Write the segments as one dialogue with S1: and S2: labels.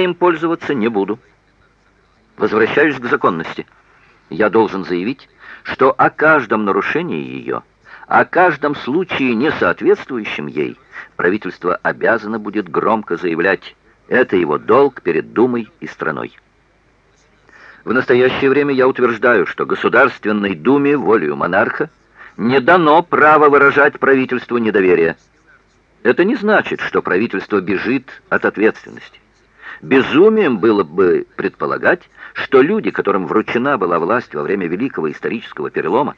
S1: им пользоваться не буду. Возвращаюсь к законности. Я должен заявить, что о каждом нарушении ее, о каждом случае, не соответствующем ей, правительство обязано будет громко заявлять это его долг перед Думой и страной. В настоящее время я утверждаю, что Государственной Думе волею монарха не дано право выражать правительству недоверие. Это не значит, что правительство бежит от ответственности. Безумием было бы предполагать, что люди, которым вручена была власть во время великого исторического перелома,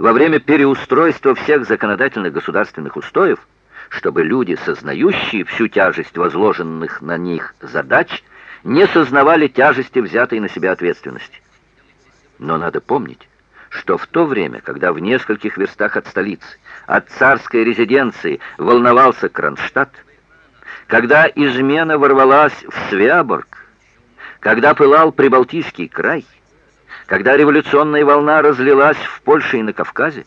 S1: во время переустройства всех законодательных государственных устоев, чтобы люди, сознающие всю тяжесть возложенных на них задач, не сознавали тяжести взятой на себя ответственности. Но надо помнить, что в то время, когда в нескольких верстах от столицы, от царской резиденции волновался Кронштадт, когда измена ворвалась в Свяборг, когда пылал Прибалтийский край, когда революционная волна разлилась в Польше и на Кавказе,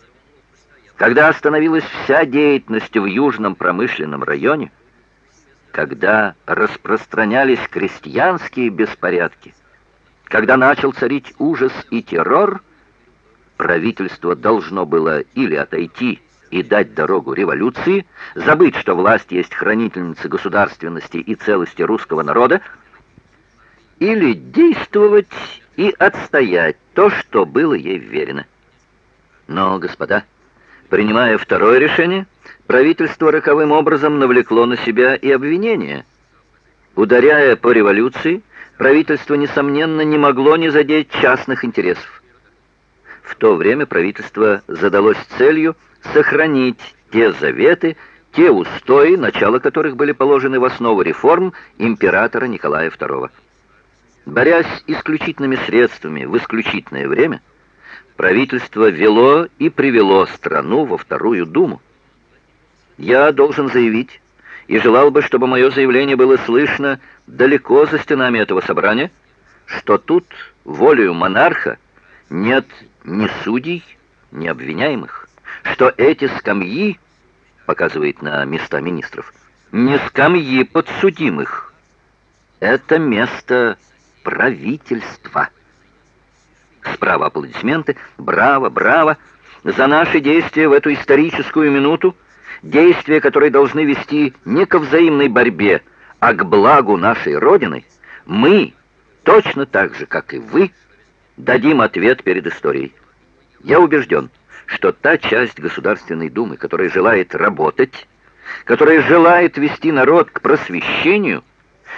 S1: когда остановилась вся деятельность в Южном промышленном районе, когда распространялись крестьянские беспорядки, когда начал царить ужас и террор, правительство должно было или отойти и дать дорогу революции, забыть, что власть есть хранительница государственности и целости русского народа, или действовать и отстоять то, что было ей вверено. Но, господа, принимая второе решение, правительство роковым образом навлекло на себя и обвинение. Ударяя по революции, правительство, несомненно, не могло не задеть частных интересов. В то время правительство задалось целью сохранить те заветы, те устои, начало которых были положены в основу реформ императора Николая II. Борясь исключительными средствами в исключительное время, правительство вело и привело страну во Вторую Думу. Я должен заявить, и желал бы, чтобы мое заявление было слышно далеко за стенами этого собрания, что тут волею монарха нет ни судей, ни обвиняемых что эти скамьи, показывает на места министров, не скамьи подсудимых. Это место правительства. Справа аплодисменты. Браво, браво. За наши действия в эту историческую минуту, действия, которые должны вести не ко взаимной борьбе, а к благу нашей Родины, мы, точно так же, как и вы, дадим ответ перед историей. Я убежден, что та часть Государственной Думы, которая желает работать, которая желает вести народ к просвещению,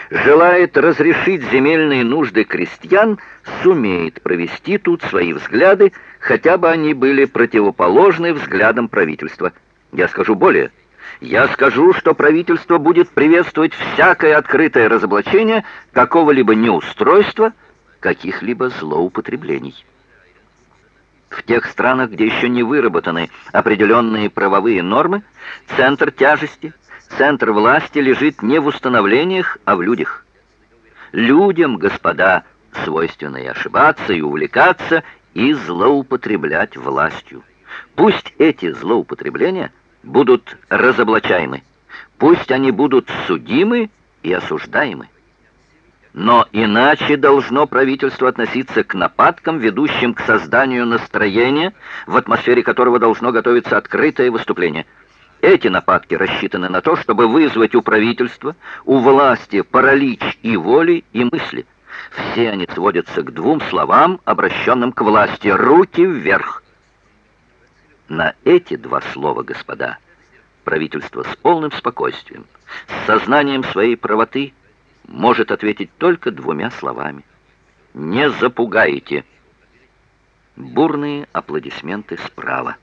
S1: желает разрешить земельные нужды крестьян, сумеет провести тут свои взгляды, хотя бы они были противоположны взглядам правительства. Я скажу более. Я скажу, что правительство будет приветствовать всякое открытое разоблачение какого-либо неустройства, каких-либо злоупотреблений. В тех странах, где еще не выработаны определенные правовые нормы, центр тяжести, центр власти лежит не в установлениях, а в людях. Людям, господа, свойственно и ошибаться, и увлекаться, и злоупотреблять властью. Пусть эти злоупотребления будут разоблачаемы, пусть они будут судимы и осуждаемы. Но иначе должно правительство относиться к нападкам, ведущим к созданию настроения, в атмосфере которого должно готовиться открытое выступление. Эти нападки рассчитаны на то, чтобы вызвать у правительства, у власти паралич и воли, и мысли. Все они сводятся к двум словам, обращенным к власти «руки вверх». На эти два слова, господа, правительство с полным спокойствием, с сознанием своей правоты – может ответить только двумя словами. «Не запугаете!» Бурные аплодисменты справа.